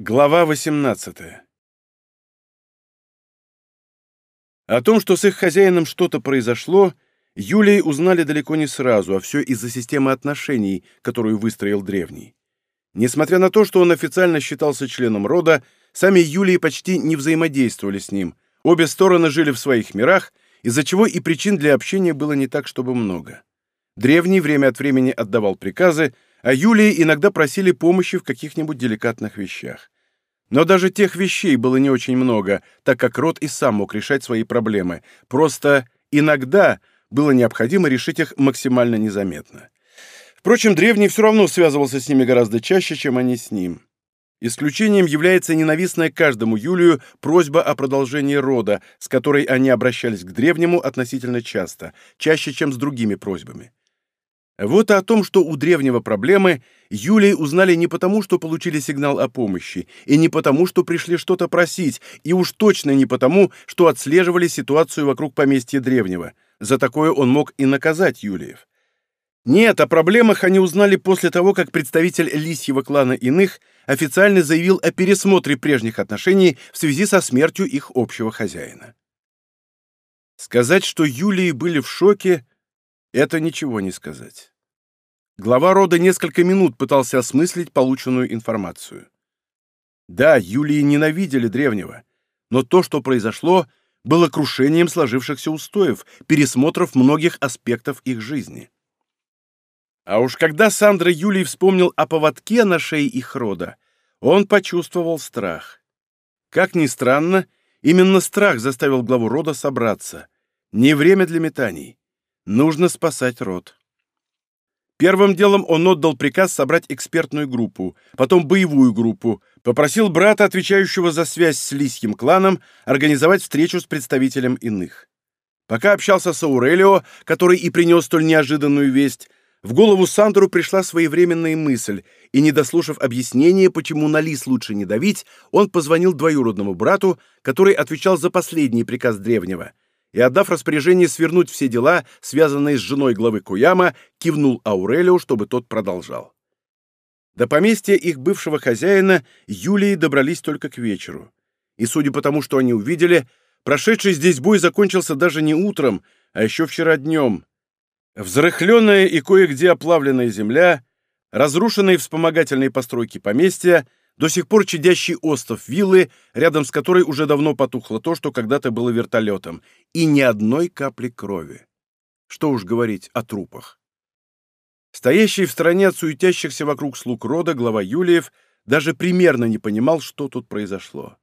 Глава 18 О том, что с их хозяином что-то произошло, Юлии узнали далеко не сразу, а все из-за системы отношений, которую выстроил Древний. Несмотря на то, что он официально считался членом рода, сами Юлии почти не взаимодействовали с ним, обе стороны жили в своих мирах, из-за чего и причин для общения было не так, чтобы много. Древний время от времени отдавал приказы, а Юлии иногда просили помощи в каких-нибудь деликатных вещах. Но даже тех вещей было не очень много, так как род и сам мог решать свои проблемы. Просто иногда было необходимо решить их максимально незаметно. Впрочем, Древний все равно связывался с ними гораздо чаще, чем они с ним. Исключением является ненавистная каждому Юлию просьба о продолжении рода, с которой они обращались к Древнему относительно часто, чаще, чем с другими просьбами. Вот и о том, что у древнего проблемы, Юлии узнали не потому, что получили сигнал о помощи, и не потому, что пришли что-то просить, и уж точно не потому, что отслеживали ситуацию вокруг поместья древнего. За такое он мог и наказать Юлиев. Нет, о проблемах они узнали после того, как представитель лисьего клана иных официально заявил о пересмотре прежних отношений в связи со смертью их общего хозяина. Сказать, что Юлии были в шоке, это ничего не сказать. Глава рода несколько минут пытался осмыслить полученную информацию. Да, Юлии ненавидели древнего, но то, что произошло, было крушением сложившихся устоев, пересмотров многих аспектов их жизни. А уж когда Сандра Юлий вспомнил о поводке на шее их рода, он почувствовал страх. Как ни странно, именно страх заставил главу рода собраться. Не время для метаний. Нужно спасать род. Первым делом он отдал приказ собрать экспертную группу, потом боевую группу, попросил брата, отвечающего за связь с лисьим кланом, организовать встречу с представителем иных. Пока общался с Аурелио, который и принес столь неожиданную весть, в голову Сандру пришла своевременная мысль, и, не дослушав объяснения, почему на лис лучше не давить, он позвонил двоюродному брату, который отвечал за последний приказ древнего — и, отдав распоряжение свернуть все дела, связанные с женой главы Куяма, кивнул Аурелио, чтобы тот продолжал. До поместья их бывшего хозяина Юлии добрались только к вечеру. И, судя по тому, что они увидели, прошедший здесь бой закончился даже не утром, а еще вчера днем. Взрыхленная и кое-где оплавленная земля, разрушенные вспомогательные постройки поместья — до сих пор чадящий остов виллы, рядом с которой уже давно потухло то, что когда-то было вертолетом, и ни одной капли крови. Что уж говорить о трупах. Стоящий в стороне от суетящихся вокруг слуг рода глава Юлиев даже примерно не понимал, что тут произошло.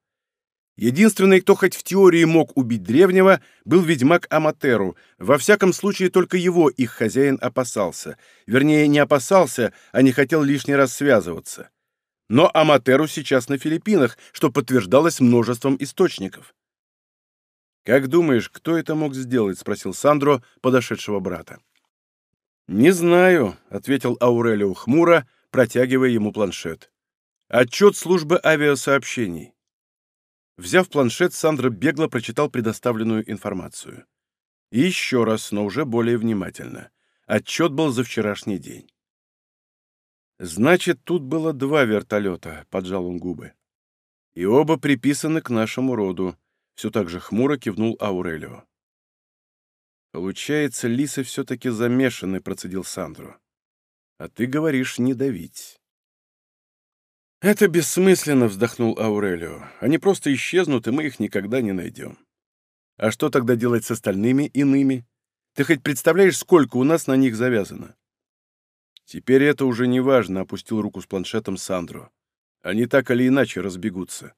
Единственный, кто хоть в теории мог убить древнего, был ведьмак Аматеру. Во всяком случае, только его их хозяин опасался. Вернее, не опасался, а не хотел лишний раз связываться. Но Аматеру сейчас на Филиппинах, что подтверждалось множеством источников. «Как думаешь, кто это мог сделать?» — спросил Сандро, подошедшего брата. «Не знаю», — ответил Аурелио хмуро, протягивая ему планшет. «Отчет службы авиасообщений». Взяв планшет, Сандро бегло прочитал предоставленную информацию. И еще раз, но уже более внимательно. Отчет был за вчерашний день. «Значит, тут было два вертолета», — поджал он губы. «И оба приписаны к нашему роду», — все так же хмуро кивнул Аурелио. «Получается, лисы все-таки замешаны», — процедил Сандро. «А ты говоришь не давить». «Это бессмысленно», — вздохнул Аурелио. «Они просто исчезнут, и мы их никогда не найдем. А что тогда делать с остальными иными? Ты хоть представляешь, сколько у нас на них завязано?» Теперь это уже не важно, опустил руку с планшетом Сандро. Они так или иначе разбегутся.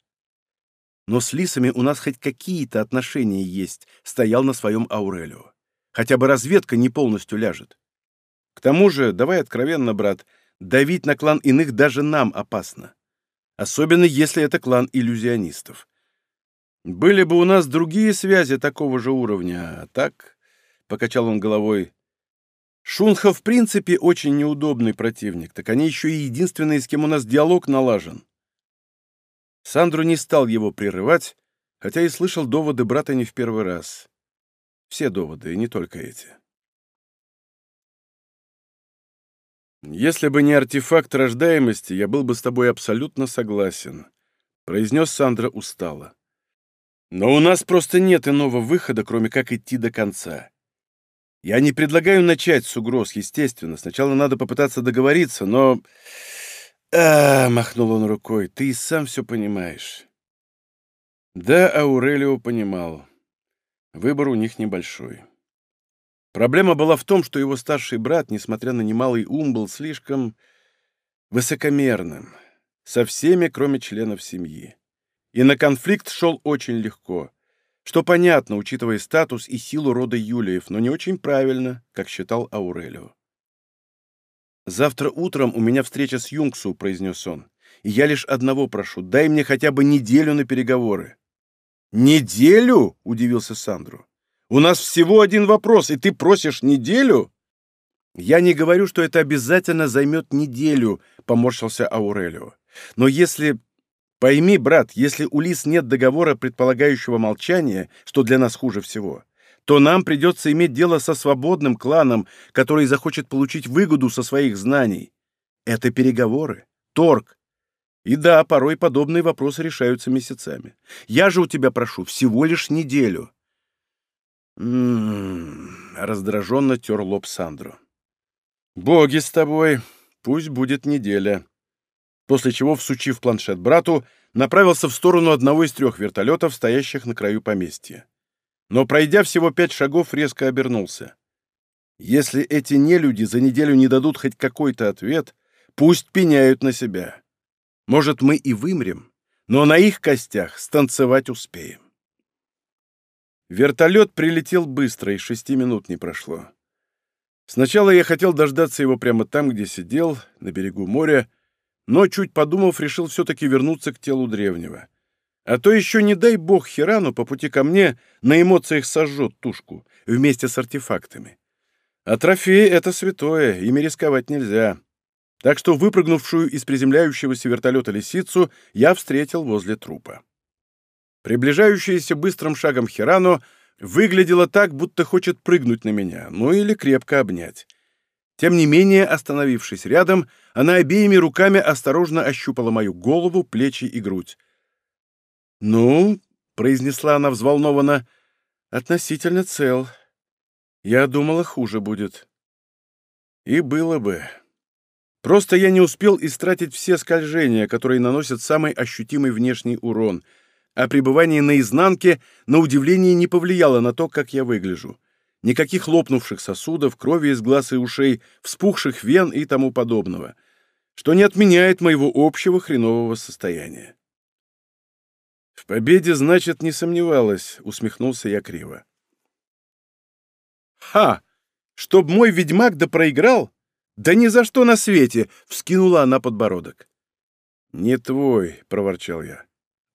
Но с лисами у нас хоть какие-то отношения есть, стоял на своем Аурелио. Хотя бы разведка не полностью ляжет. К тому же, давай откровенно, брат, давить на клан иных даже нам опасно. Особенно если это клан иллюзионистов. Были бы у нас другие связи такого же уровня, а так, — покачал он головой, Шунха в принципе очень неудобный противник, так они еще и единственные, с кем у нас диалог налажен. Сандру не стал его прерывать, хотя и слышал доводы брата не в первый раз. Все доводы, и не только эти. Если бы не артефакт рождаемости, я был бы с тобой абсолютно согласен. произнес Сандра устало. Но у нас просто нет иного выхода, кроме как идти до конца. Я не предлагаю начать с угроз, естественно. Сначала надо попытаться договориться, но... А, махнул он рукой, ты и сам все понимаешь. Да, Аурелио понимал. Выбор у них небольшой. Проблема была в том, что его старший брат, несмотря на немалый ум, был слишком высокомерным, со всеми, кроме членов семьи. И на конфликт шел очень легко, что понятно, учитывая статус и силу рода Юлиев, но не очень правильно, как считал Аурелио. «Завтра утром у меня встреча с Юнгсу», — произнес он. «И я лишь одного прошу, дай мне хотя бы неделю на переговоры». «Неделю?» — удивился Сандру. «У нас всего один вопрос, и ты просишь неделю?» «Я не говорю, что это обязательно займет неделю», — поморщился Аурелио. «Но если Пойми, брат, если у Лис нет договора предполагающего молчания, что для нас хуже всего, то нам придется иметь дело со свободным кланом, который захочет получить выгоду со своих знаний. Это переговоры, торг. И да, порой подобные вопросы решаются месяцами. Я же у тебя прошу всего лишь неделю. М-м-м, раздраженно тер лоб Сандру. Боги с тобой, пусть будет неделя после чего, всучив планшет брату, направился в сторону одного из трех вертолетов, стоящих на краю поместья. Но, пройдя всего пять шагов, резко обернулся. Если эти нелюди за неделю не дадут хоть какой-то ответ, пусть пеняют на себя. Может, мы и вымрем, но на их костях станцевать успеем. Вертолет прилетел быстро, и шести минут не прошло. Сначала я хотел дождаться его прямо там, где сидел, на берегу моря, но, чуть подумав, решил все-таки вернуться к телу древнего. А то еще, не дай бог, Хирану по пути ко мне на эмоциях сожжет тушку вместе с артефактами. А трофеи — это святое, ими рисковать нельзя. Так что выпрыгнувшую из приземляющегося вертолета лисицу я встретил возле трупа. Приближающаяся быстрым шагом Хирану выглядела так, будто хочет прыгнуть на меня, ну или крепко обнять. Тем не менее, остановившись рядом, она обеими руками осторожно ощупала мою голову, плечи и грудь. «Ну», — произнесла она взволнованно, — «относительно цел. Я думала, хуже будет». И было бы. Просто я не успел истратить все скольжения, которые наносят самый ощутимый внешний урон, а пребывание на изнанке, на удивление, не повлияло на то, как я выгляжу никаких лопнувших сосудов, крови из глаз и ушей, вспухших вен и тому подобного, что не отменяет моего общего хренового состояния. «В победе, значит, не сомневалась», — усмехнулся я криво. «Ха! Чтоб мой ведьмак да проиграл? Да ни за что на свете!» — вскинула она подбородок. «Не твой», — проворчал я.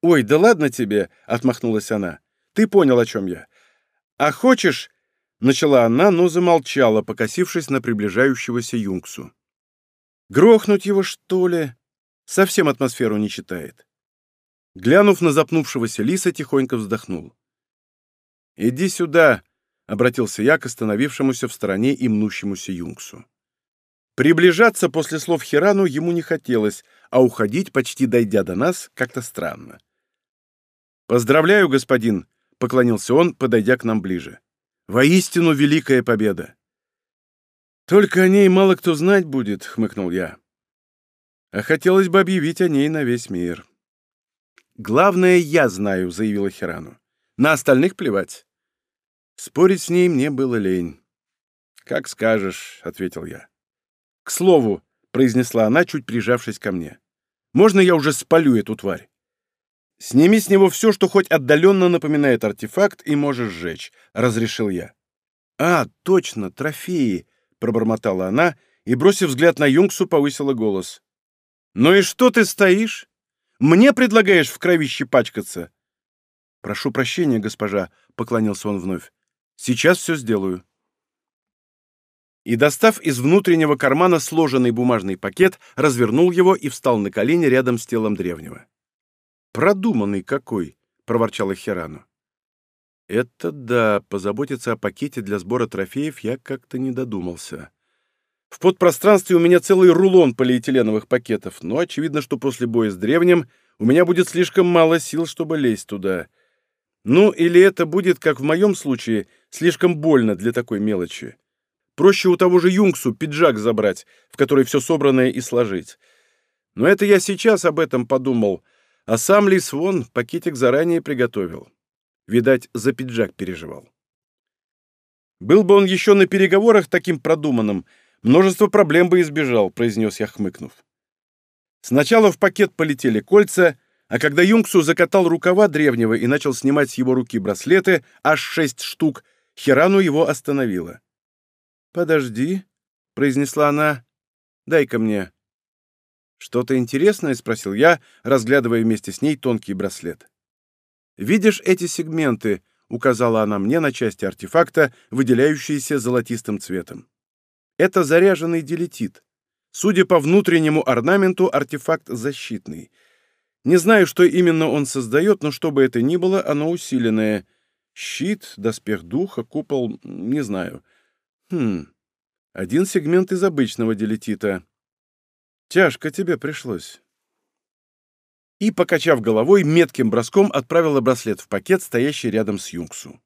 «Ой, да ладно тебе!» — отмахнулась она. «Ты понял, о чем я. А хочешь, Начала она, но замолчала, покосившись на приближающегося Юнгсу. «Грохнуть его, что ли? Совсем атмосферу не читает». Глянув на запнувшегося лиса, тихонько вздохнул. «Иди сюда», — обратился я к остановившемуся в стороне и мнущемуся Юнгсу. Приближаться после слов Хирану ему не хотелось, а уходить, почти дойдя до нас, как-то странно. «Поздравляю, господин», — поклонился он, подойдя к нам ближе. Воистину великая победа. Только о ней мало кто знать будет, хмыкнул я. А хотелось бы объявить о ней на весь мир. Главное, я знаю, заявила Хирану. На остальных плевать. Спорить с ней мне было лень. Как скажешь, ответил я. К слову, произнесла она, чуть прижавшись ко мне. Можно я уже спалю эту тварь? «Сними с него все, что хоть отдаленно напоминает артефакт, и можешь сжечь», — разрешил я. «А, точно, трофеи», — пробормотала она и, бросив взгляд на Юнгсу, повысила голос. «Ну и что ты стоишь? Мне предлагаешь в кровище пачкаться?» «Прошу прощения, госпожа», — поклонился он вновь. «Сейчас все сделаю». И, достав из внутреннего кармана сложенный бумажный пакет, развернул его и встал на колени рядом с телом древнего. Продуманный какой!» — проворчала Хирану. «Это да, позаботиться о пакете для сбора трофеев я как-то не додумался. В подпространстве у меня целый рулон полиэтиленовых пакетов, но очевидно, что после боя с древним у меня будет слишком мало сил, чтобы лезть туда. Ну, или это будет, как в моем случае, слишком больно для такой мелочи. Проще у того же Юнгсу пиджак забрать, в который все собранное и сложить. Но это я сейчас об этом подумал, а сам Лис Вон пакетик заранее приготовил. Видать, за пиджак переживал. Был бы он еще на переговорах таким продуманным, множество проблем бы избежал, произнес я, хмыкнув. Сначала в пакет полетели кольца, а когда Юнгсу закатал рукава древнего и начал снимать с его руки браслеты, аж шесть штук, Хирану его остановила. «Подожди», — произнесла она, — «дай-ка мне». «Что-то интересное?» — спросил я, разглядывая вместе с ней тонкий браслет. «Видишь эти сегменты?» — указала она мне на части артефакта, выделяющиеся золотистым цветом. «Это заряженный делетит. Судя по внутреннему орнаменту, артефакт защитный. Не знаю, что именно он создает, но что бы это ни было, оно усиленное. Щит, доспех духа, купол, не знаю. Хм, один сегмент из обычного делетита. Тяжко тебе пришлось. И, покачав головой, метким броском отправила браслет в пакет, стоящий рядом с Юнгсу.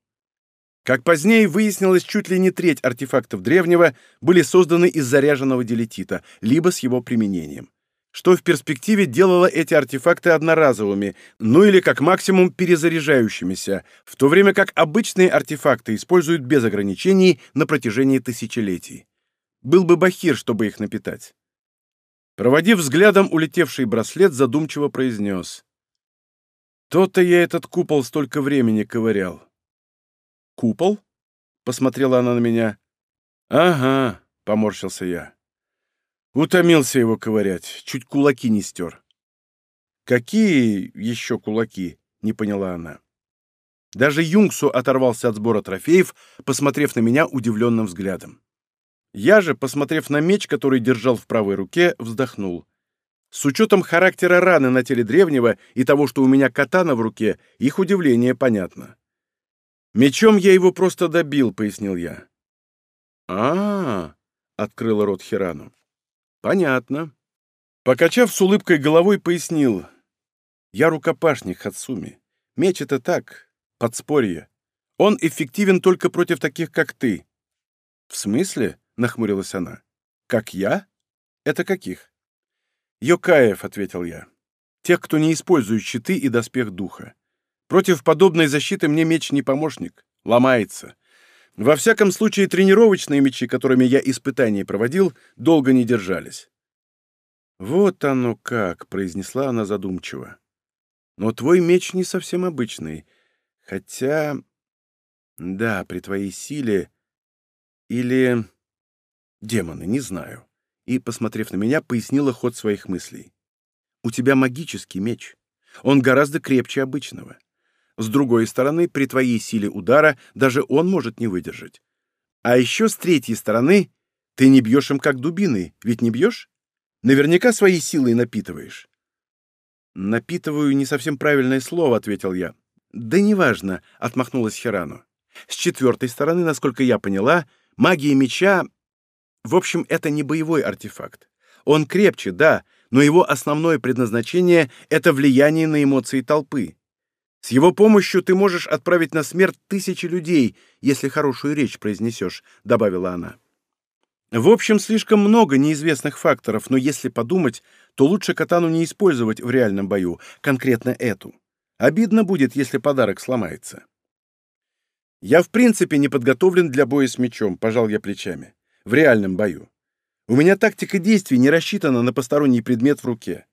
Как позднее выяснилось, чуть ли не треть артефактов древнего были созданы из заряженного делетита, либо с его применением. Что в перспективе делало эти артефакты одноразовыми, ну или как максимум перезаряжающимися, в то время как обычные артефакты используют без ограничений на протяжении тысячелетий. Был бы бахир, чтобы их напитать. Проводив взглядом улетевший браслет, задумчиво произнес. «То-то я этот купол столько времени ковырял». «Купол?» — посмотрела она на меня. «Ага», — поморщился я. Утомился его ковырять, чуть кулаки не стер. «Какие еще кулаки?» — не поняла она. Даже Юнгсу оторвался от сбора трофеев, посмотрев на меня удивленным взглядом. Я же, посмотрев на меч, который держал в правой руке, вздохнул. С учетом характера раны на теле древнего и того, что у меня катана в руке, их удивление понятно. «Мечом я его просто добил», — пояснил я. а, -а, -а открыла рот Хирану. «Понятно». Покачав с улыбкой головой, пояснил. «Я рукопашник Хацуми. Меч — это так, подспорье. Он эффективен только против таких, как ты». «В смысле?» — нахмурилась она. «Как я? Это каких?» «Йокаев», — ответил я. «Тех, кто не использует щиты и доспех духа. Против подобной защиты мне меч не помощник. Ломается. Во всяком случае, тренировочные мечи, которыми я испытания проводил, долго не держались». «Вот оно как», — произнесла она задумчиво. «Но твой меч не совсем обычный. Хотя... Да, при твоей силе... Или... Демоны, не знаю. И, посмотрев на меня, пояснила ход своих мыслей. У тебя магический меч. Он гораздо крепче обычного. С другой стороны, при твоей силе удара даже он может не выдержать. А еще с третьей стороны, ты не бьешь им как дубиной, ведь не бьешь? Наверняка своей силой напитываешь. «Напитываю не совсем правильное слово», — ответил я. «Да неважно», — отмахнулась Хирану. «С четвертой стороны, насколько я поняла, магия меча в общем, это не боевой артефакт. Он крепче, да, но его основное предназначение — это влияние на эмоции толпы. С его помощью ты можешь отправить на смерть тысячи людей, если хорошую речь произнесешь», — добавила она. В общем, слишком много неизвестных факторов, но если подумать, то лучше катану не использовать в реальном бою, конкретно эту. Обидно будет, если подарок сломается. Я в принципе не подготовлен для боя с мечом, пожал я плечами в реальном бою. У меня тактика действий не рассчитана на посторонний предмет в руке.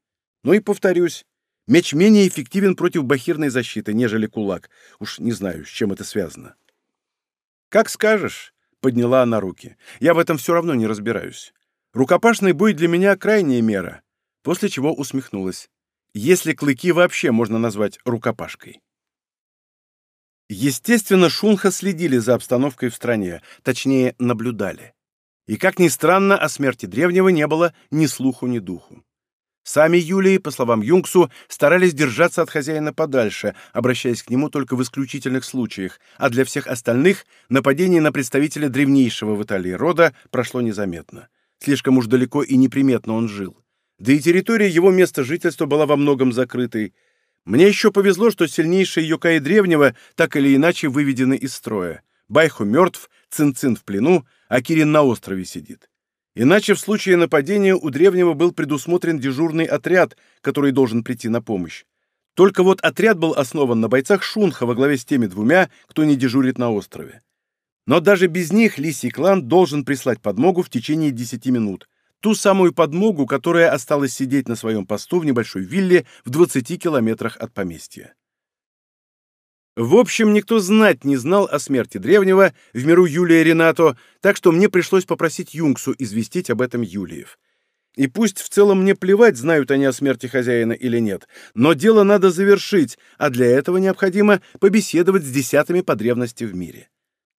Ну и повторюсь, меч менее эффективен против бахирной защиты, нежели кулак. Уж не знаю, с чем это связано. «Как скажешь», — подняла она руки. «Я в этом все равно не разбираюсь. Рукопашный бой для меня крайняя мера», после чего усмехнулась. «Если клыки вообще можно назвать рукопашкой». Естественно, Шунха следили за обстановкой в стране, точнее, наблюдали. И, как ни странно, о смерти древнего не было ни слуху, ни духу. Сами Юлии, по словам Юнгсу, старались держаться от хозяина подальше, обращаясь к нему только в исключительных случаях, а для всех остальных нападение на представителя древнейшего в Италии рода прошло незаметно. Слишком уж далеко и неприметно он жил. да и территория его места жительства была во многом закрытой. Мне еще повезло, что сильнейшие Йокаи древнего так или иначе выведены из строя. Байху мертв, Цин-Цин в плену, а Кирин на острове сидит. Иначе в случае нападения у древнего был предусмотрен дежурный отряд, который должен прийти на помощь. Только вот отряд был основан на бойцах Шунха во главе с теми двумя, кто не дежурит на острове. Но даже без них Лисий клан должен прислать подмогу в течение 10 минут. Ту самую подмогу, которая осталась сидеть на своем посту в небольшой вилле в 20 километрах от поместья. В общем, никто знать не знал о смерти древнего в миру Юлия Ренато, так что мне пришлось попросить Юнгсу известить об этом Юлиев. И пусть в целом мне плевать, знают они о смерти хозяина или нет, но дело надо завершить, а для этого необходимо побеседовать с десятыми по древности в мире.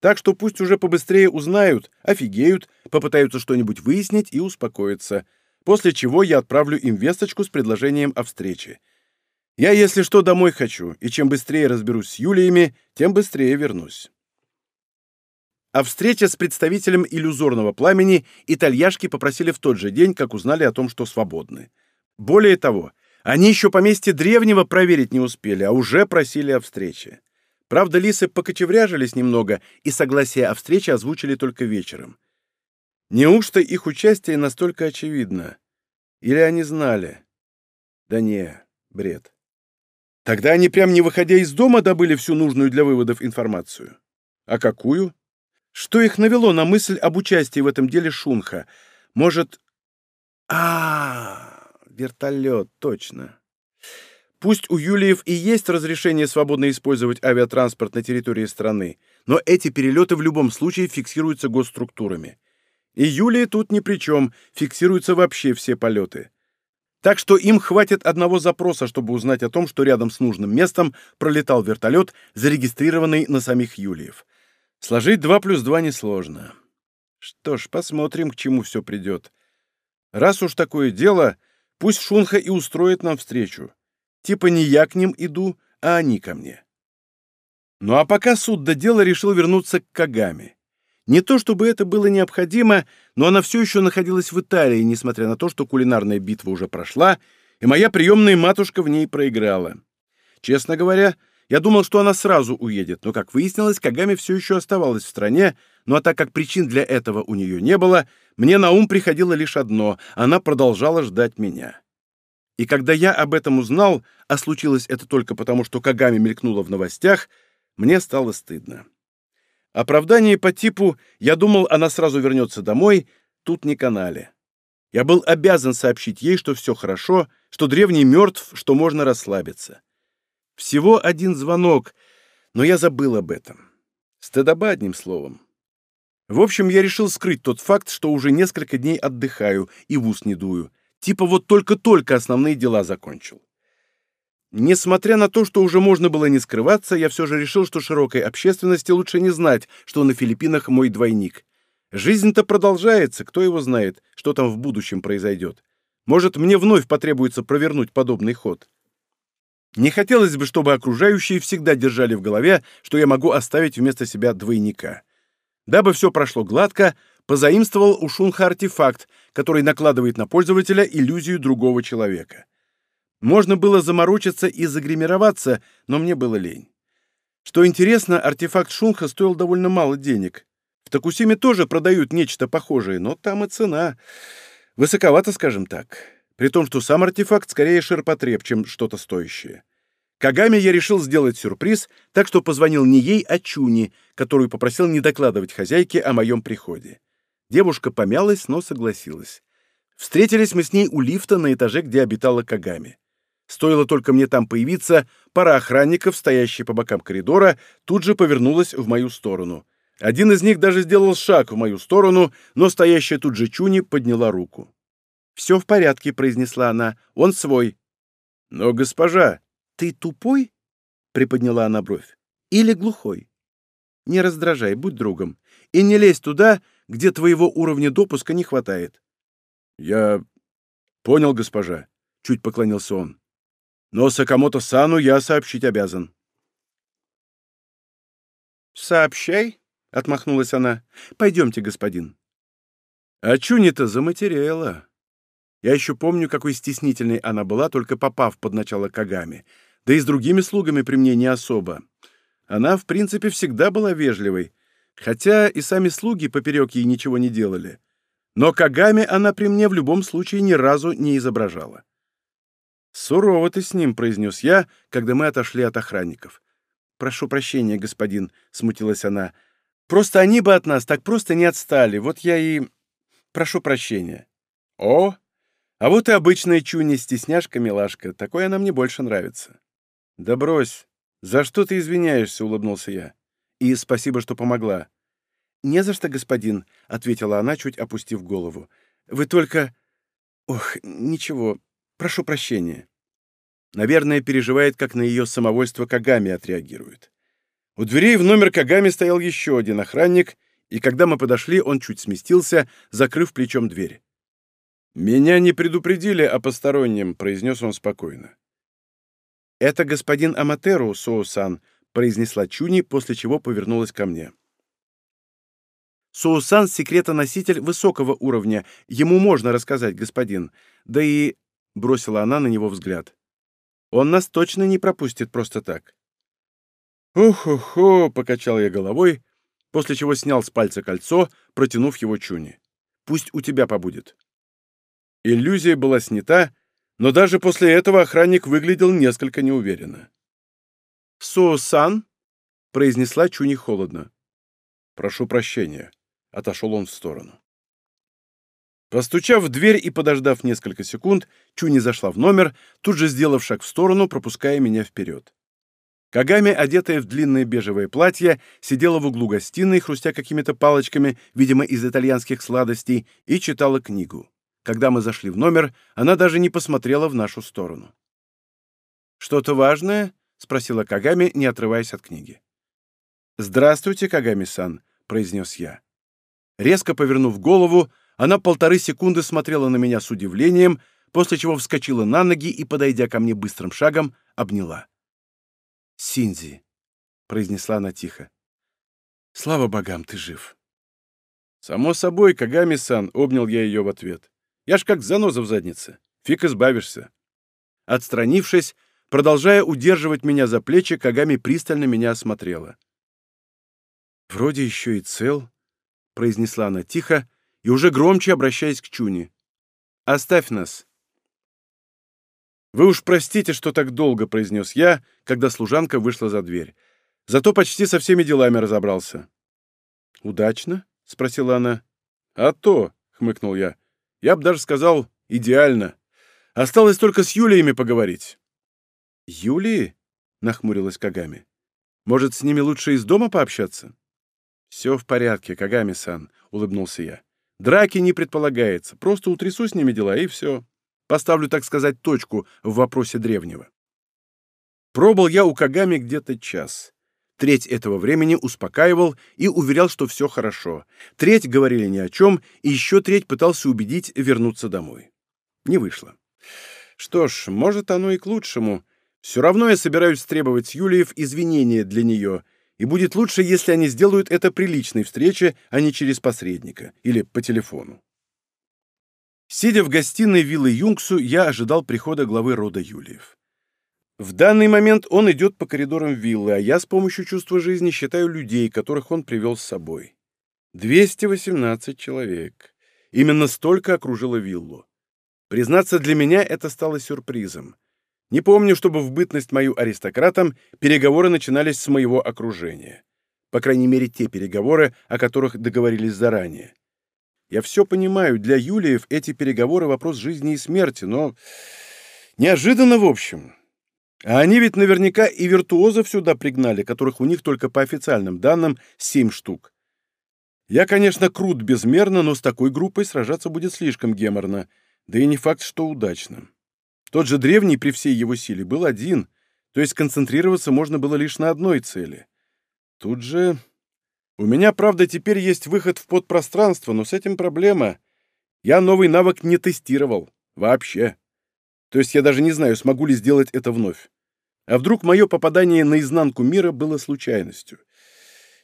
Так что пусть уже побыстрее узнают, офигеют, попытаются что-нибудь выяснить и успокоиться, после чего я отправлю им весточку с предложением о встрече. Я, если что, домой хочу, и чем быстрее разберусь с Юлиями, тем быстрее вернусь. А встреча с представителем иллюзорного пламени итальяшки попросили в тот же день, как узнали о том, что свободны. Более того, они еще поместье древнего проверить не успели, а уже просили о встрече. Правда, лисы покочевряжились немного и согласие о встрече озвучили только вечером. Неужто их участие настолько очевидно? Или они знали? Да не, бред. Тогда они прям не выходя из дома добыли всю нужную для выводов информацию. А какую? Что их навело на мысль об участии в этом деле Шунха? Может... а, вертолет, точно. Пусть у Юлиев и есть разрешение свободно использовать авиатранспорт на территории страны, но эти перелеты в любом случае фиксируются госструктурами. И Юлии тут ни при чем, фиксируются вообще все полеты. Так что им хватит одного запроса, чтобы узнать о том, что рядом с нужным местом пролетал вертолет, зарегистрированный на самих Юлиев. Сложить два плюс два несложно. Что ж, посмотрим, к чему все придет. Раз уж такое дело, пусть Шунха и устроит нам встречу. Типа не я к ним иду, а они ко мне. Ну а пока суд до дела решил вернуться к Кагаме. Не то чтобы это было необходимо, но она все еще находилась в Италии, несмотря на то, что кулинарная битва уже прошла, и моя приемная матушка в ней проиграла. Честно говоря, я думал, что она сразу уедет, но, как выяснилось, Кагами все еще оставалась в стране, ну а так как причин для этого у нее не было, мне на ум приходило лишь одно — она продолжала ждать меня. И когда я об этом узнал, а случилось это только потому, что Кагами мелькнула в новостях, мне стало стыдно. Оправдание по типу «я думал, она сразу вернется домой» тут не канале. Я был обязан сообщить ей, что все хорошо, что древний мертв, что можно расслабиться. Всего один звонок, но я забыл об этом. Стыдоба одним словом. В общем, я решил скрыть тот факт, что уже несколько дней отдыхаю и в ус не дую. Типа вот только-только основные дела закончил. Несмотря на то, что уже можно было не скрываться, я все же решил, что широкой общественности лучше не знать, что на Филиппинах мой двойник. Жизнь-то продолжается, кто его знает, что там в будущем произойдет. Может, мне вновь потребуется провернуть подобный ход. Не хотелось бы, чтобы окружающие всегда держали в голове, что я могу оставить вместо себя двойника. Дабы все прошло гладко, позаимствовал у Шунха артефакт, который накладывает на пользователя иллюзию другого человека. Можно было заморочиться и загримироваться, но мне было лень. Что интересно, артефакт Шунха стоил довольно мало денег. В Такусиме тоже продают нечто похожее, но там и цена. Высоковато, скажем так при том, что сам артефакт скорее ширпотреб, чем что-то стоящее. Кагаме я решил сделать сюрприз, так что позвонил не ей, а Чуни, которую попросил не докладывать хозяйке о моем приходе. Девушка помялась, но согласилась. Встретились мы с ней у лифта на этаже, где обитала Кагами. Стоило только мне там появиться, пара охранников, стоящие по бокам коридора, тут же повернулась в мою сторону. Один из них даже сделал шаг в мою сторону, но стоящая тут же Чуни подняла руку. «Все в порядке», — произнесла она. «Он свой». «Но, госпожа...» «Ты тупой?» — приподняла она бровь. «Или глухой?» «Не раздражай, будь другом. И не лезь туда, где твоего уровня допуска не хватает». «Я... понял, госпожа», — чуть поклонился он. «Но Сакамото-сану я сообщить обязан». «Сообщай», — отмахнулась она. «Пойдемте, господин». «А Чуни-то заматерела». Я еще помню, какой стеснительной она была, только попав под начало Кагами. Да и с другими слугами при мне не особо. Она, в принципе, всегда была вежливой, хотя и сами слуги поперек ей ничего не делали. Но Кагами она при мне в любом случае ни разу не изображала. «Сурово ты с ним», — произнес я, когда мы отошли от охранников. «Прошу прощения, господин», — смутилась она. «Просто они бы от нас так просто не отстали. Вот я и... прошу прощения». «О, а вот и обычная чуня, стесняшка, милашка. Такое она мне больше нравится». «Да брось. За что ты извиняешься?» — улыбнулся я. «И спасибо, что помогла». «Не за что, господин», — ответила она, чуть опустив голову. «Вы только... Ох, ничего. Прошу прощения». Наверное, переживает, как на ее самовольство Кагами отреагирует. У дверей в номер Кагами стоял еще один охранник, и когда мы подошли, он чуть сместился, закрыв плечом дверь. «Меня не предупредили о постороннем», — произнес он спокойно. «Это господин Аматеру, Соусан», — произнесла Чуни, после чего повернулась ко мне. «Соусан — секретоноситель высокого уровня. Ему можно рассказать, господин. Да и...» — бросила она на него взгляд. «Он нас точно не пропустит просто так». «Ух-хо-хо!» — покачал я головой, после чего снял с пальца кольцо, протянув его Чуни. «Пусть у тебя побудет». Иллюзия была снята, но даже после этого охранник выглядел несколько неуверенно. «Со-сан?» — произнесла Чуни холодно. «Прошу прощения», — отошел он в сторону. Постучав в дверь и подождав несколько секунд, Чуни зашла в номер, тут же сделав шаг в сторону, пропуская меня вперед. Кагами, одетая в длинное бежевое платье, сидела в углу гостиной, хрустя какими-то палочками, видимо, из итальянских сладостей, и читала книгу. Когда мы зашли в номер, она даже не посмотрела в нашу сторону. «Что-то важное?» — спросила Кагами, не отрываясь от книги. «Здравствуйте, Кагами-сан», — произнес я. Резко повернув голову, она полторы секунды смотрела на меня с удивлением, после чего вскочила на ноги и, подойдя ко мне быстрым шагом, обняла. «Синзи», — произнесла она тихо, — «слава богам, ты жив». «Само собой, Кагами-сан», — обнял я ее в ответ. Я ж как заноза в заднице. Фиг избавишься. Отстранившись, продолжая удерживать меня за плечи, Кагами пристально меня осмотрела. «Вроде еще и цел», — произнесла она тихо и уже громче обращаясь к Чуни. «Оставь нас». «Вы уж простите, что так долго», — произнес я, когда служанка вышла за дверь. «Зато почти со всеми делами разобрался». «Удачно?» — спросила она. «А то», — хмыкнул я. Я бы даже сказал, идеально. Осталось только с Юлиями поговорить. «Юлии?» — нахмурилась Кагами. «Может, с ними лучше из дома пообщаться?» «Все в порядке, Кагами-сан», — улыбнулся я. «Драки не предполагается. Просто утрясу с ними дела, и все. Поставлю, так сказать, точку в вопросе древнего». Пробыл я у Кагами где-то час. Треть этого времени успокаивал и уверял, что все хорошо. Треть говорили ни о чем, и еще треть пытался убедить вернуться домой. Не вышло. Что ж, может, оно и к лучшему. Все равно я собираюсь требовать с Юлиев извинения для нее, и будет лучше, если они сделают это при личной встрече, а не через посредника или по телефону. Сидя в гостиной виллы Юнгсу, я ожидал прихода главы рода Юлиев. В данный момент он идет по коридорам виллы, а я с помощью чувства жизни считаю людей, которых он привел с собой. 218 человек. Именно столько окружило виллу. Признаться, для меня это стало сюрпризом. Не помню, чтобы в бытность мою аристократом переговоры начинались с моего окружения. По крайней мере, те переговоры, о которых договорились заранее. Я все понимаю, для Юлиев эти переговоры — вопрос жизни и смерти, но неожиданно в общем. А они ведь наверняка и виртуозов сюда пригнали, которых у них только по официальным данным семь штук. Я, конечно, крут безмерно, но с такой группой сражаться будет слишком геморно, да и не факт, что удачно. Тот же древний при всей его силе был один, то есть концентрироваться можно было лишь на одной цели. Тут же... У меня, правда, теперь есть выход в подпространство, но с этим проблема. Я новый навык не тестировал. Вообще. То есть я даже не знаю, смогу ли сделать это вновь. А вдруг мое попадание на изнанку мира было случайностью?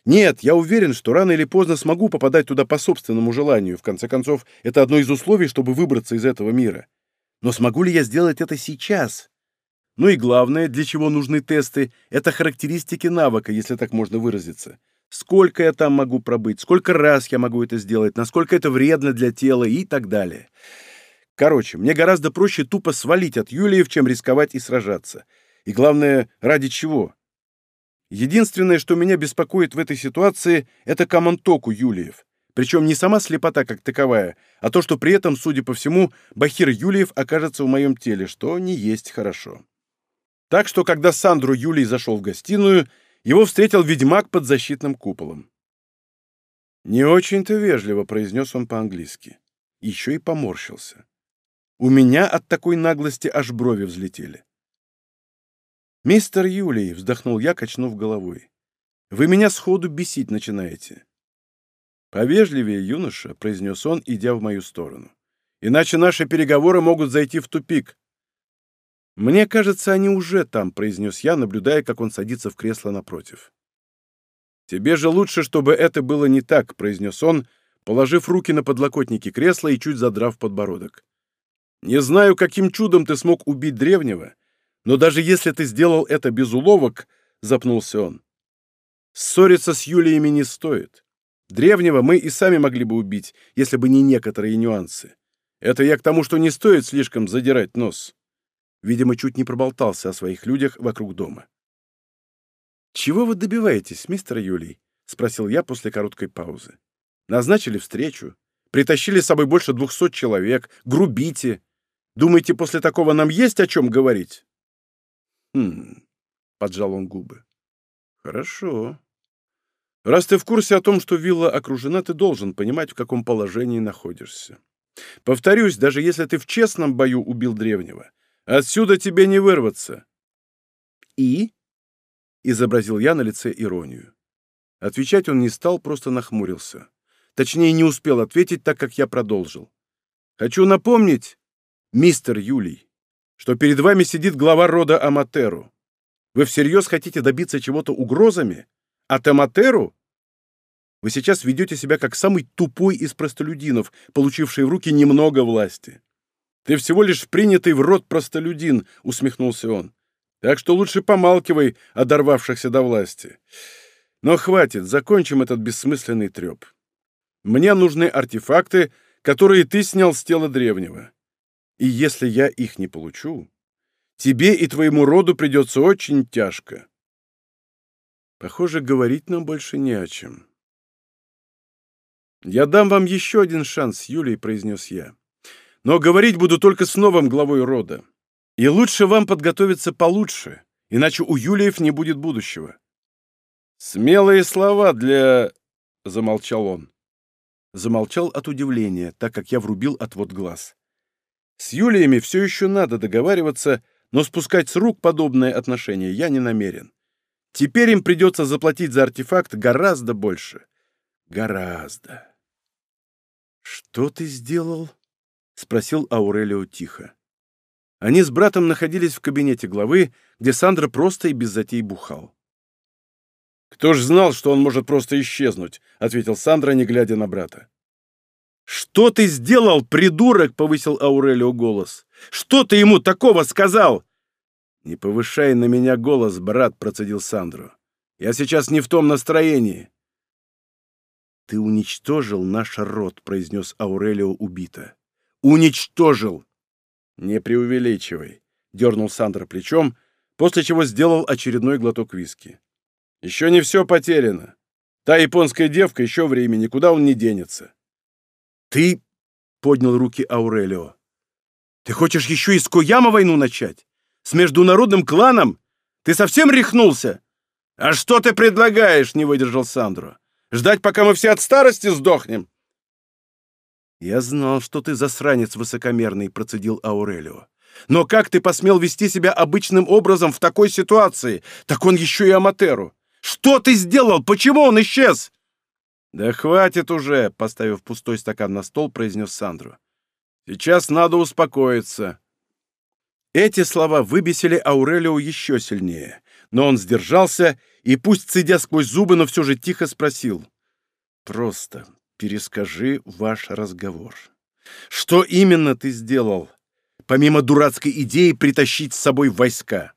Нет, я уверен, что рано или поздно смогу попадать туда по собственному желанию. В конце концов, это одно из условий, чтобы выбраться из этого мира. Но смогу ли я сделать это сейчас? Ну и главное, для чего нужны тесты, это характеристики навыка, если так можно выразиться. Сколько я там могу пробыть, сколько раз я могу это сделать, насколько это вредно для тела и так далее. Короче, мне гораздо проще тупо свалить от Юлиев, чем рисковать и сражаться. И главное, ради чего? Единственное, что меня беспокоит в этой ситуации, это Камантоку Юлиев. Причем не сама слепота как таковая, а то, что при этом, судя по всему, Бахир Юлиев окажется в моем теле, что не есть хорошо. Так что, когда Сандру Юлий зашел в гостиную, его встретил ведьмак под защитным куполом. «Не очень-то вежливо», — произнес он по-английски. Еще и поморщился. У меня от такой наглости аж брови взлетели. «Мистер Юлий», — вздохнул я, качнув головой, — «вы меня сходу бесить начинаете». «Повежливее, юноша», — произнес он, идя в мою сторону. «Иначе наши переговоры могут зайти в тупик». «Мне кажется, они уже там», — произнес я, наблюдая, как он садится в кресло напротив. «Тебе же лучше, чтобы это было не так», — произнес он, положив руки на подлокотники кресла и чуть задрав подбородок. Не знаю, каким чудом ты смог убить древнего, но даже если ты сделал это без уловок, — запнулся он, — ссориться с Юлиями не стоит. Древнего мы и сами могли бы убить, если бы не некоторые нюансы. Это я к тому, что не стоит слишком задирать нос. Видимо, чуть не проболтался о своих людях вокруг дома. «Чего вы добиваетесь, мистер Юлий?» — спросил я после короткой паузы. «Назначили встречу, притащили с собой больше двухсот человек, грубите. Думаете, после такого нам есть о чем говорить?» «Хм...» — поджал он губы. «Хорошо. Раз ты в курсе о том, что вилла окружена, ты должен понимать, в каком положении находишься. Повторюсь, даже если ты в честном бою убил древнего, отсюда тебе не вырваться». «И?» — изобразил я на лице иронию. Отвечать он не стал, просто нахмурился. Точнее, не успел ответить, так как я продолжил. «Хочу напомнить, мистер Юлий, что перед вами сидит глава рода Аматеру. Вы всерьез хотите добиться чего-то угрозами? От Аматеру? Вы сейчас ведете себя как самый тупой из простолюдинов, получивший в руки немного власти. Ты всего лишь принятый в род простолюдин, усмехнулся он. Так что лучше помалкивай о дорвавшихся до власти. Но хватит, закончим этот бессмысленный треп. Мне нужны артефакты, которые ты снял с тела древнего. И если я их не получу, тебе и твоему роду придется очень тяжко. Похоже, говорить нам больше не о чем. «Я дам вам еще один шанс, Юлий», — произнес я. «Но говорить буду только с новым главой рода. И лучше вам подготовиться получше, иначе у Юлиев не будет будущего». «Смелые слова для...» — замолчал он. Замолчал от удивления, так как я врубил отвод глаз. С Юлиями все еще надо договариваться, но спускать с рук подобное отношение я не намерен. Теперь им придется заплатить за артефакт гораздо больше. Гораздо. «Что ты сделал?» — спросил Аурелио тихо. Они с братом находились в кабинете главы, где Сандра просто и без затей бухал. «Кто ж знал, что он может просто исчезнуть?» — ответил Сандра, не глядя на брата. «Что ты сделал, придурок?» — повысил Аурелио голос. «Что ты ему такого сказал?» «Не повышай на меня голос, брат», — процедил Сандро. «Я сейчас не в том настроении». «Ты уничтожил наш род», — произнес Аурелио убито. «Уничтожил!» «Не преувеличивай», — дернул Сандро плечом, после чего сделал очередной глоток виски. «Еще не все потеряно. Та японская девка еще времени, куда он не денется. «Ты...» — поднял руки Аурелио. «Ты хочешь еще и с Кояма войну начать? С международным кланом? Ты совсем рехнулся?» «А что ты предлагаешь?» — не выдержал Сандро. «Ждать, пока мы все от старости сдохнем?» «Я знал, что ты засранец высокомерный», — процедил Аурелио. «Но как ты посмел вести себя обычным образом в такой ситуации? Так он еще и Аматеру. Что ты сделал? Почему он исчез?» «Да хватит уже!» — поставив пустой стакан на стол, произнес Сандру. «Сейчас надо успокоиться». Эти слова выбесили Аурелио еще сильнее, но он сдержался и, пусть цедя сквозь зубы, но все же тихо спросил. «Просто перескажи ваш разговор. Что именно ты сделал, помимо дурацкой идеи притащить с собой войска?»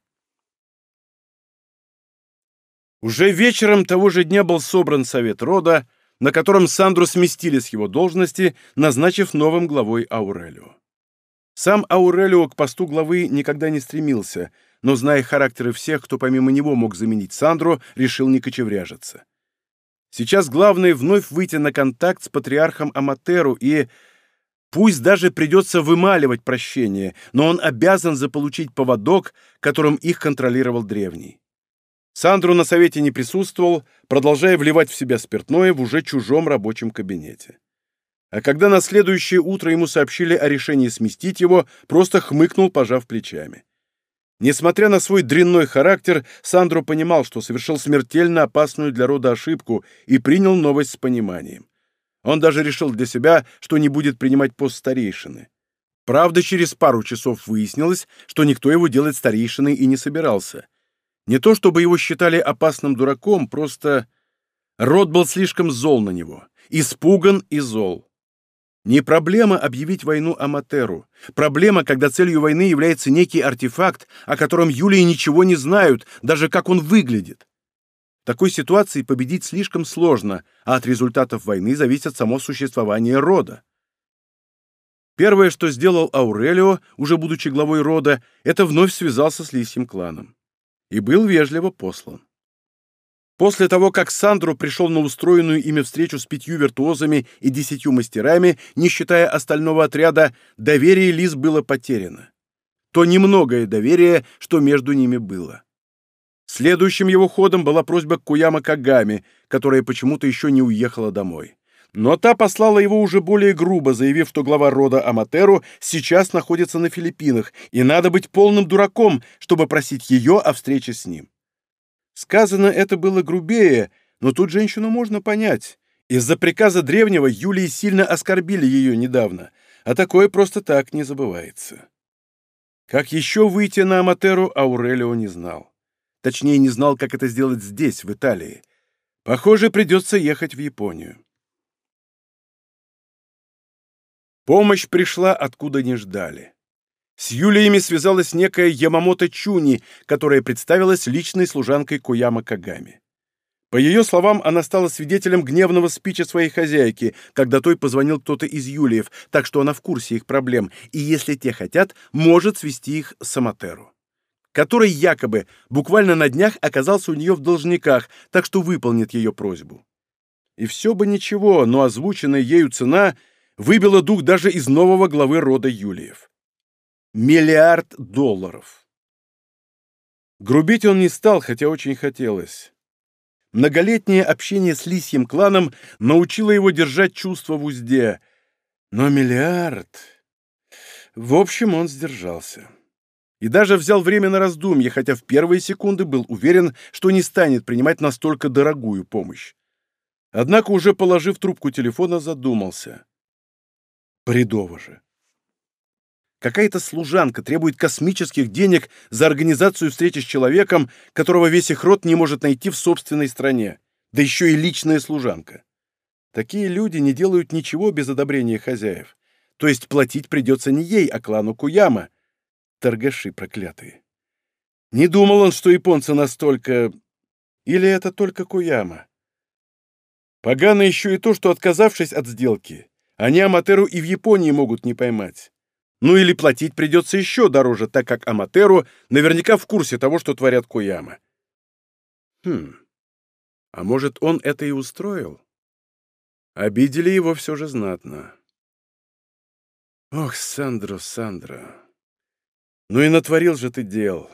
Уже вечером того же дня был собран совет рода, на котором Сандру сместили с его должности, назначив новым главой Аурелио. Сам Аурелио к посту главы никогда не стремился, но, зная характеры всех, кто помимо него мог заменить Сандру, решил не кочевряжиться. Сейчас главное вновь выйти на контакт с патриархом Аматеру и... Пусть даже придется вымаливать прощение, но он обязан заполучить поводок, которым их контролировал древний. Сандру на совете не присутствовал, продолжая вливать в себя спиртное в уже чужом рабочем кабинете. А когда на следующее утро ему сообщили о решении сместить его, просто хмыкнул, пожав плечами. Несмотря на свой дрянной характер, Сандро понимал, что совершил смертельно опасную для рода ошибку и принял новость с пониманием. Он даже решил для себя, что не будет принимать пост старейшины. Правда, через пару часов выяснилось, что никто его делать старейшиной и не собирался. Не то чтобы его считали опасным дураком, просто род был слишком зол на него, испуган и зол. Не проблема объявить войну Аматеру. Проблема, когда целью войны является некий артефакт, о котором Юлии ничего не знают, даже как он выглядит. В такой ситуации победить слишком сложно, а от результатов войны зависит само существование рода. Первое, что сделал Аурелио, уже будучи главой рода, это вновь связался с лисьим кланом и был вежливо послан. После того, как Сандру пришел на устроенную ими встречу с пятью виртуозами и десятью мастерами, не считая остального отряда, доверие Лиз было потеряно. То немногое доверие, что между ними было. Следующим его ходом была просьба Куяма Кагами, которая почему-то еще не уехала домой. Но та послала его уже более грубо, заявив, что глава рода Аматеру сейчас находится на Филиппинах, и надо быть полным дураком, чтобы просить ее о встрече с ним. Сказано это было грубее, но тут женщину можно понять. Из-за приказа древнего Юлии сильно оскорбили ее недавно, а такое просто так не забывается. Как еще выйти на Аматеру, Аурелио не знал. Точнее, не знал, как это сделать здесь, в Италии. Похоже, придется ехать в Японию. Помощь пришла, откуда не ждали. С Юлиями связалась некая Ямамото Чуни, которая представилась личной служанкой Куяма Кагами. По ее словам, она стала свидетелем гневного спича своей хозяйки, когда той позвонил кто-то из Юлиев, так что она в курсе их проблем, и если те хотят, может свести их с Аматеру, который якобы буквально на днях оказался у нее в должниках, так что выполнит ее просьбу. И все бы ничего, но озвученная ею цена — выбило дух даже из нового главы рода Юлиев. Миллиард долларов. Грубить он не стал, хотя очень хотелось. Многолетнее общение с лисьим кланом научило его держать чувства в узде. Но миллиард... В общем, он сдержался. И даже взял время на раздумье, хотя в первые секунды был уверен, что не станет принимать настолько дорогую помощь. Однако, уже положив трубку телефона, задумался. Бредово же. Какая-то служанка требует космических денег за организацию встречи с человеком, которого весь их род не может найти в собственной стране, да еще и личная служанка. Такие люди не делают ничего без одобрения хозяев. То есть платить придется не ей, а клану Куяма. Торгаши проклятые. Не думал он, что японцы настолько... Или это только Куяма? Погано еще и то, что, отказавшись от сделки, они Аматеру и в Японии могут не поймать. Ну или платить придется еще дороже, так как Аматеру наверняка в курсе того, что творят Куяма. Хм, а может, он это и устроил? Обидели его все же знатно. Ох, Сандро, Сандро, ну и натворил же ты дел.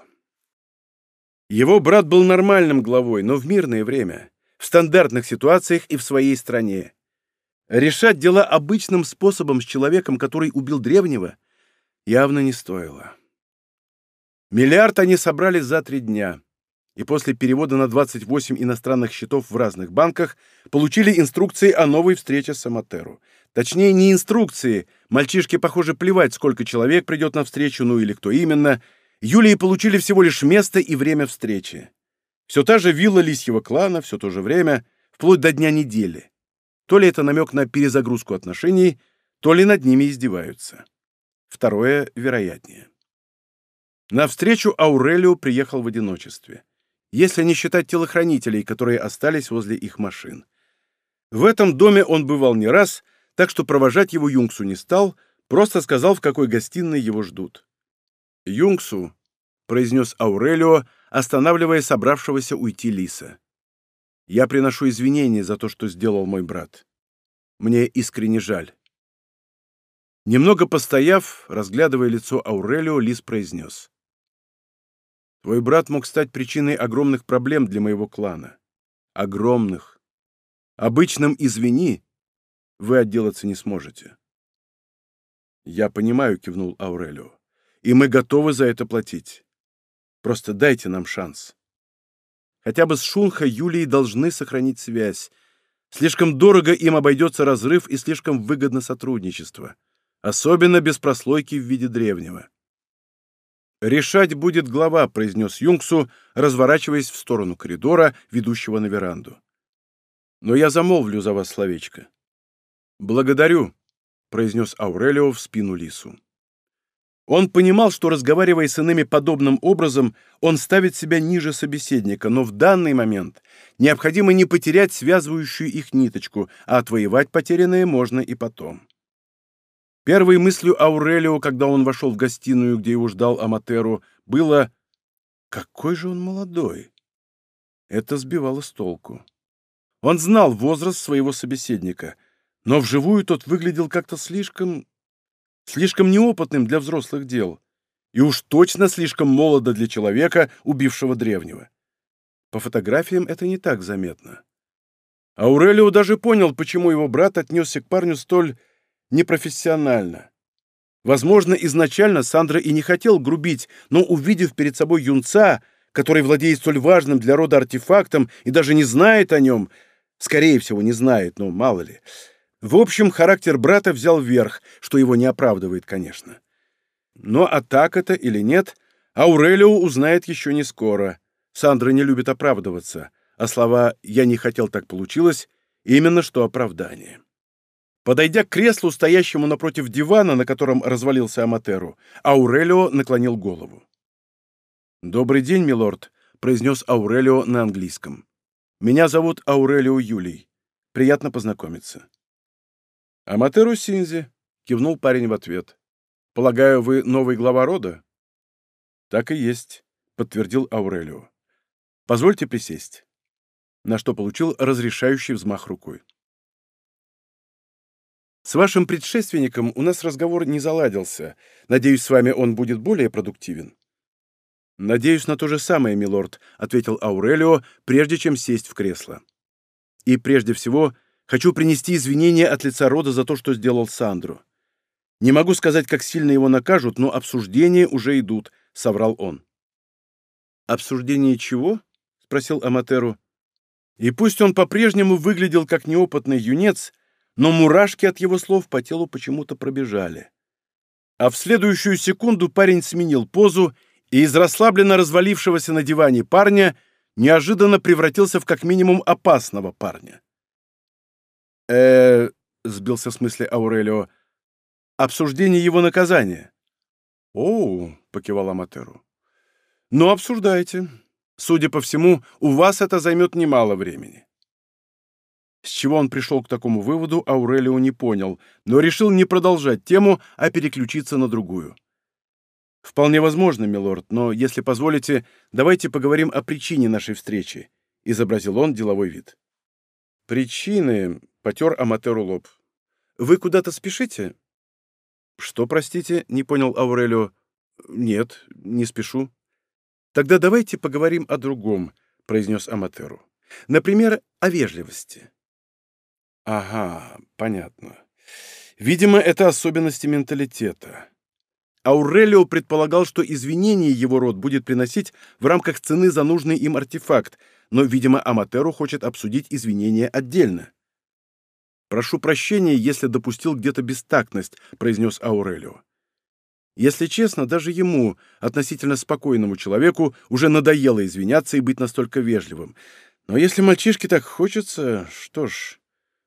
Его брат был нормальным главой, но в мирное время, в стандартных ситуациях и в своей стране. Решать дела обычным способом с человеком, который убил древнего, явно не стоило. Миллиард они собрали за три дня, и после перевода на 28 иностранных счетов в разных банках получили инструкции о новой встрече с Аматеру. Точнее, не инструкции, мальчишке, похоже, плевать, сколько человек придет на встречу, ну или кто именно. Юлии получили всего лишь место и время встречи. Все та же вилла лисьего клана, все то же время, вплоть до дня недели. То ли это намек на перезагрузку отношений, то ли над ними издеваются. Второе вероятнее. На встречу Аурелио приехал в одиночестве, если не считать телохранителей, которые остались возле их машин. В этом доме он бывал не раз, так что провожать его Юнгсу не стал, просто сказал, в какой гостиной его ждут. «Юнгсу», — произнес Аурелио, останавливая собравшегося уйти Лиса. «Я приношу извинения за то, что сделал мой брат. Мне искренне жаль». Немного постояв, разглядывая лицо Аурелио, Лис произнес. «Твой брат мог стать причиной огромных проблем для моего клана. Огромных. Обычным «извини» вы отделаться не сможете». «Я понимаю», — кивнул Аурелио, — «и мы готовы за это платить. Просто дайте нам шанс. Хотя бы с Шунха Юлией должны сохранить связь. Слишком дорого им обойдется разрыв и слишком выгодно сотрудничество. Особенно без прослойки в виде древнего. «Решать будет глава», — произнес Юнгсу, разворачиваясь в сторону коридора, ведущего на веранду. «Но я замолвлю за вас словечко». «Благодарю», — произнес Аурелио в спину Лису. Он понимал, что, разговаривая с иными подобным образом, он ставит себя ниже собеседника, но в данный момент необходимо не потерять связывающую их ниточку, а отвоевать потерянное можно и потом. Первой мыслью Аурелио, когда он вошел в гостиную, где его ждал Аматеру, было «Какой же он молодой!» Это сбивало с толку. Он знал возраст своего собеседника, но вживую тот выглядел как-то слишком слишком неопытным для взрослых дел, и уж точно слишком молодо для человека, убившего древнего. По фотографиям это не так заметно. Аурелио даже понял, почему его брат отнесся к парню столь непрофессионально. Возможно, изначально Сандра и не хотел грубить, но, увидев перед собой юнца, который владеет столь важным для рода артефактом и даже не знает о нем, скорее всего, не знает, но мало ли, в общем, характер брата взял верх, что его не оправдывает, конечно. Но а так это или нет, Аурелио узнает еще не скоро. Сандра не любит оправдываться, а слова «я не хотел, так получилось» именно что оправдание. Подойдя к креслу, стоящему напротив дивана, на котором развалился Аматеру, Аурелио наклонил голову. «Добрый день, милорд», — произнес Аурелио на английском. «Меня зовут Аурелио Юлий. Приятно познакомиться». «Аматеру Синзи», — кивнул парень в ответ. «Полагаю, вы новый глава рода?» «Так и есть», — подтвердил Аурелио. «Позвольте присесть». На что получил разрешающий взмах рукой. «С вашим предшественником у нас разговор не заладился. Надеюсь, с вами он будет более продуктивен». «Надеюсь на то же самое, милорд», — ответил Аурелио, прежде чем сесть в кресло. «И прежде всего, Хочу принести извинения от лица рода за то, что сделал Сандру. Не могу сказать, как сильно его накажут, но обсуждения уже идут», — соврал он. «Обсуждение чего?» — спросил Аматеру. И пусть он по-прежнему выглядел как неопытный юнец, но мурашки от его слов по телу почему-то пробежали. А в следующую секунду парень сменил позу и из расслабленно развалившегося на диване парня неожиданно превратился в как минимум опасного парня э сбился с мысли Аурелио. «Обсуждение его наказания». «Оу», — покивал Аматеру. «Ну, обсуждайте. Судя по всему, у вас это займет немало времени». С чего он пришел к такому выводу, Аурелио не понял, но решил не продолжать тему, а переключиться на другую. «Вполне возможно, милорд, но, если позволите, давайте поговорим о причине нашей встречи», — изобразил он деловой вид. «Причины...» — потер Аматеру лоб. «Вы куда-то спешите?» «Что, простите?» — не понял Аурелио. «Нет, не спешу». «Тогда давайте поговорим о другом», — произнес Аматеру. «Например, о вежливости». «Ага, понятно. Видимо, это особенности менталитета». Аурелио предполагал, что извинения его род будет приносить в рамках цены за нужный им артефакт, но, видимо, Аматеру хочет обсудить извинения отдельно. «Прошу прощения, если допустил где-то бестактность», — произнес Аурелио. Если честно, даже ему, относительно спокойному человеку, уже надоело извиняться и быть настолько вежливым. Но если мальчишке так хочется, что ж,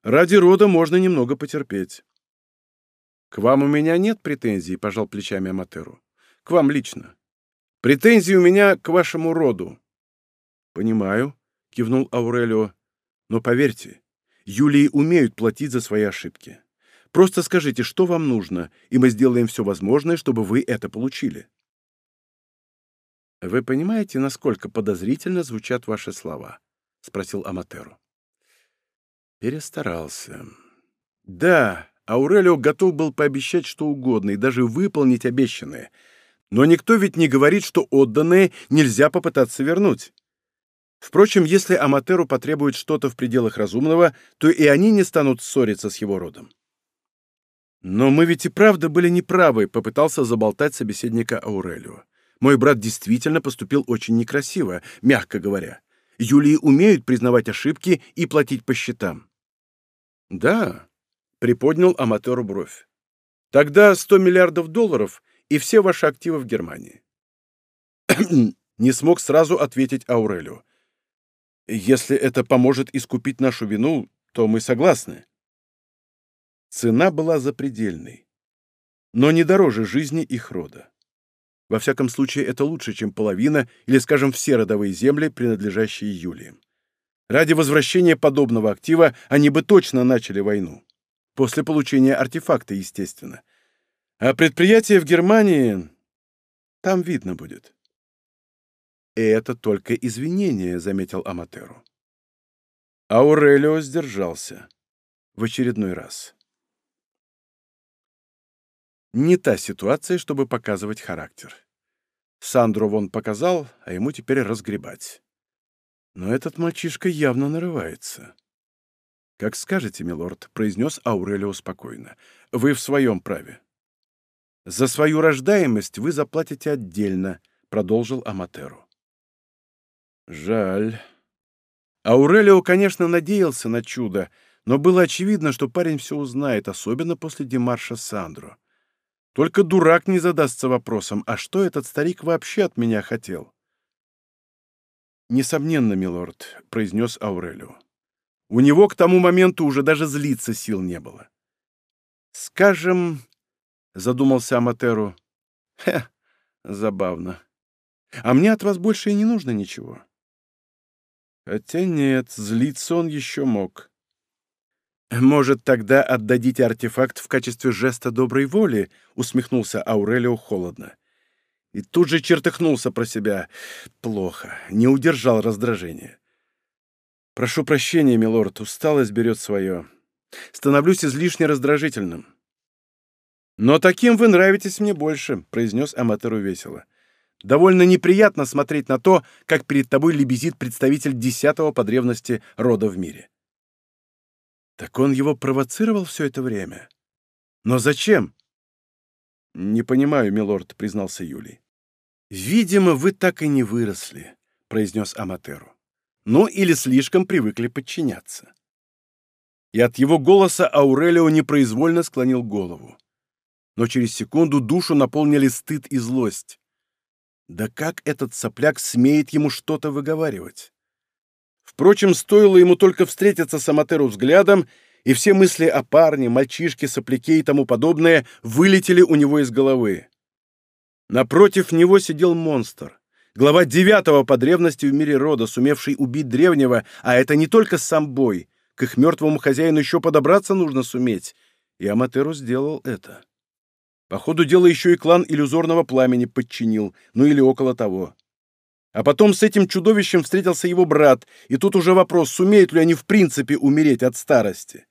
ради рода можно немного потерпеть. «К вам у меня нет претензий», — пожал плечами Аматеру. «К вам лично. Претензии у меня к вашему роду». «Понимаю», — кивнул Аурелио. «Но поверьте, Юлии умеют платить за свои ошибки. Просто скажите, что вам нужно, и мы сделаем все возможное, чтобы вы это получили». «Вы понимаете, насколько подозрительно звучат ваши слова?» — спросил Аматеру. Перестарался. «Да, Аурелио готов был пообещать что угодно и даже выполнить обещанное. Но никто ведь не говорит, что отданное нельзя попытаться вернуть. Впрочем, если Аматеру потребует что-то в пределах разумного, то и они не станут ссориться с его родом. «Но мы ведь и правда были неправы», — попытался заболтать собеседника Аурелио. «Мой брат действительно поступил очень некрасиво, мягко говоря. Юлии умеют признавать ошибки и платить по счетам». «Да», Приподнял аматору бровь. Тогда 100 миллиардов долларов и все ваши активы в Германии. Не смог сразу ответить Аурелио. Если это поможет искупить нашу вину, то мы согласны. Цена была запредельной, но не дороже жизни их рода. Во всяком случае, это лучше, чем половина или, скажем, все родовые земли, принадлежащие Юлии. Ради возвращения подобного актива они бы точно начали войну. После получения артефакта, естественно. А предприятие в Германии... Там видно будет. И это только извинение, заметил Аматеру. Аурелио сдержался. В очередной раз. Не та ситуация, чтобы показывать характер. Сандру вон показал, а ему теперь разгребать. Но этот мальчишка явно нарывается. «Как скажете, милорд», — произнес Аурелио спокойно. «Вы в своем праве». «За свою рождаемость вы заплатите отдельно», — продолжил Аматеру. «Жаль». Аурелио, конечно, надеялся на чудо, но было очевидно, что парень все узнает, особенно после демарша Сандро. Только дурак не задастся вопросом, а что этот старик вообще от меня хотел? «Несомненно, милорд», — произнес Аурелио. У него к тому моменту уже даже злиться сил не было. «Скажем...» — задумался Аматеру. «Хе, забавно. А мне от вас больше и не нужно ничего». Хотя нет, злиться он еще мог. «Может, тогда отдадите артефакт в качестве жеста доброй воли?» — усмехнулся Аурелио холодно. И тут же чертыхнулся про себя. Плохо, не удержал раздражения. Прошу прощения, милорд, усталость берет свое. Становлюсь излишне раздражительным. Но таким вы нравитесь мне больше, произнес Аматеру весело. Довольно неприятно смотреть на то, как перед тобой лебезит представитель десятого по древности рода в мире. Так он его провоцировал все это время? Но зачем? Не понимаю, милорд, признался Юлий. Видимо, вы так и не выросли, произнес Аматеру ну или слишком привыкли подчиняться. И от его голоса Аурелио непроизвольно склонил голову. Но через секунду душу наполнили стыд и злость. Да как этот сопляк смеет ему что-то выговаривать? Впрочем, стоило ему только встретиться с Аматеру взглядом, и все мысли о парне, мальчишке, сопляке и тому подобное вылетели у него из головы. Напротив него сидел монстр глава девятого по древности в мире рода, сумевший убить древнего, а это не только сам бой. К их мертвому хозяину еще подобраться нужно суметь. И Аматеру сделал это. По ходу дела еще и клан иллюзорного пламени подчинил, ну или около того. А потом с этим чудовищем встретился его брат, и тут уже вопрос, сумеют ли они в принципе умереть от старости.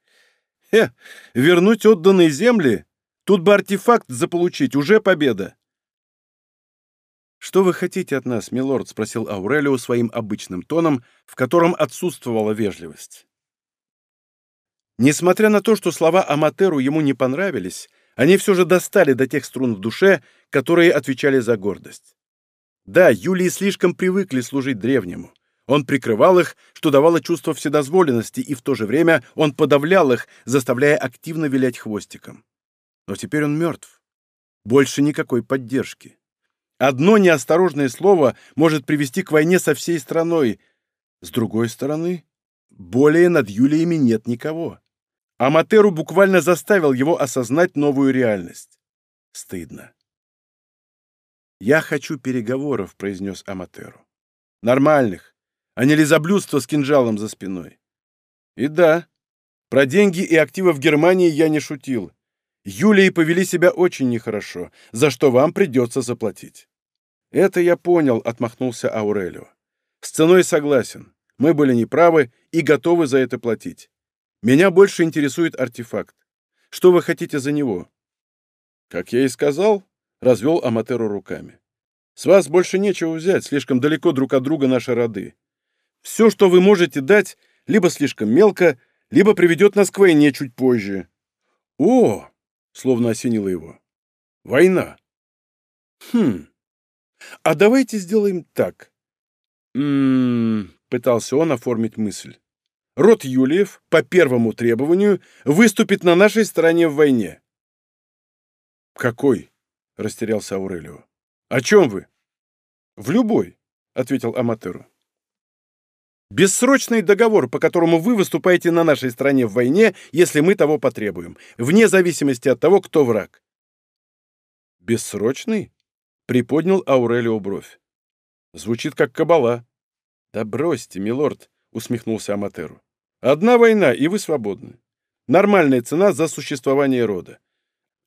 Хе, вернуть отданные земли? Тут бы артефакт заполучить, уже победа. «Что вы хотите от нас, милорд?» — спросил Аурелио своим обычным тоном, в котором отсутствовала вежливость. Несмотря на то, что слова Аматеру ему не понравились, они все же достали до тех струн в душе, которые отвечали за гордость. Да, Юлии слишком привыкли служить древнему. Он прикрывал их, что давало чувство вседозволенности, и в то же время он подавлял их, заставляя активно вилять хвостиком. Но теперь он мертв. Больше никакой поддержки. Одно неосторожное слово может привести к войне со всей страной. С другой стороны, более над Юлиями нет никого. Аматеру буквально заставил его осознать новую реальность. Стыдно. «Я хочу переговоров», — произнес Аматеру. «Нормальных, а не лизоблюдство с кинжалом за спиной». И да, про деньги и активы в Германии я не шутил. Юлии повели себя очень нехорошо, за что вам придется заплатить. «Это я понял», — отмахнулся Аурелио. «С ценой согласен. Мы были неправы и готовы за это платить. Меня больше интересует артефакт. Что вы хотите за него?» «Как я и сказал», — развел Аматеру руками. «С вас больше нечего взять, слишком далеко друг от друга наши роды. Все, что вы можете дать, либо слишком мелко, либо приведет нас к войне чуть позже». «О!» — словно осенило его. «Война!» «Хм...» А давайте сделаем так. М-м, пытался он оформить мысль. Род Юлиев по первому требованию выступит на нашей стороне в войне. Какой? растерялся Аурелио. О чем вы? В любой, ответил Аматеру. Бессрочный договор, по которому вы выступаете на нашей стороне в войне, если мы того потребуем, вне зависимости от того, кто враг. Бессрочный? Приподнял Аурелио бровь. Звучит как кабала. Да бросьте, милорд, усмехнулся Аматеру. Одна война, и вы свободны. Нормальная цена за существование рода.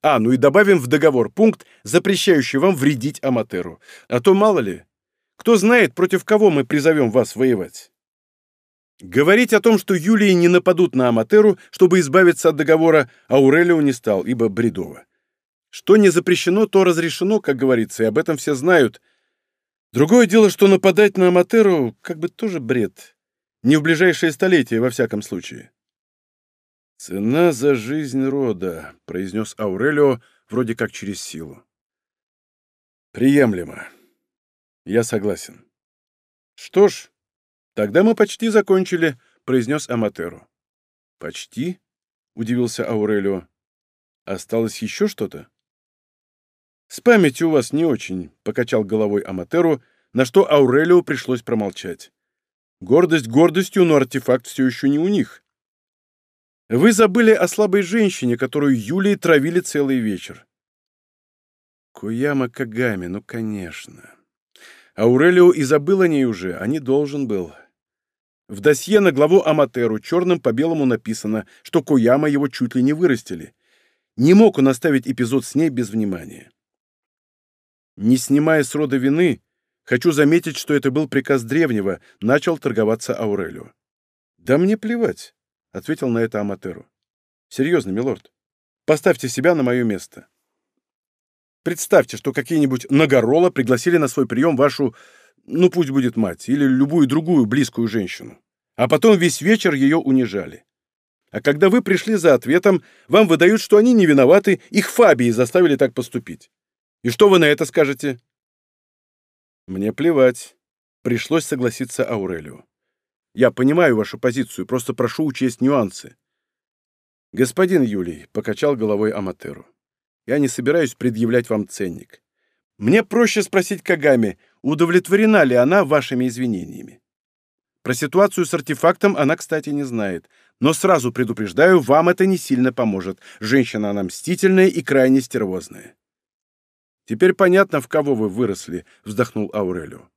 А, ну и добавим в договор пункт, запрещающий вам вредить Аматеру. А то мало ли, кто знает, против кого мы призовем вас воевать. Говорить о том, что Юлии не нападут на Аматеру, чтобы избавиться от договора, Аурелио не стал, ибо бредово. Что не запрещено, то разрешено, как говорится, и об этом все знают. Другое дело, что нападать на Аматеру как бы тоже бред. Не в ближайшее столетие, во всяком случае. «Цена за жизнь рода», — произнес Аурелио вроде как через силу. «Приемлемо. Я согласен». «Что ж, тогда мы почти закончили», — произнес Аматеру. «Почти?» — удивился Аурелио. «Осталось еще что-то?» «С памятью у вас не очень», — покачал головой Аматеру, на что Аурелио пришлось промолчать. «Гордость гордостью, но артефакт все еще не у них. Вы забыли о слабой женщине, которую Юлии травили целый вечер». Куяма Кагами, ну, конечно. Аурелио и забыл о ней уже, а не должен был. В досье на главу Аматеру черным по белому написано, что Куяма его чуть ли не вырастили. Не мог он оставить эпизод с ней без внимания. Не снимая с рода вины, хочу заметить, что это был приказ древнего, начал торговаться Аурелио. Да мне плевать, ответил на это Аматеру. Серьезно, милорд. Поставьте себя на мое место. Представьте, что какие-нибудь Нагорола пригласили на свой прием вашу, ну пусть будет мать, или любую другую близкую женщину. А потом весь вечер ее унижали. А когда вы пришли за ответом, вам выдают, что они не виноваты, их Фабии заставили так поступить. И что вы на это скажете?» «Мне плевать». Пришлось согласиться Аурелио. «Я понимаю вашу позицию, просто прошу учесть нюансы». «Господин Юлий», — покачал головой Аматеру, — «я не собираюсь предъявлять вам ценник. Мне проще спросить Кагами, удовлетворена ли она вашими извинениями. Про ситуацию с артефактом она, кстати, не знает. Но сразу предупреждаю, вам это не сильно поможет. Женщина она мстительная и крайне стервозная. Теперь понятно, в кого вы выросли, вздохнул Аурелио.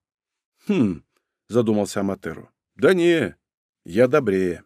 Хм, задумался Аматеру. Да не, я добрее.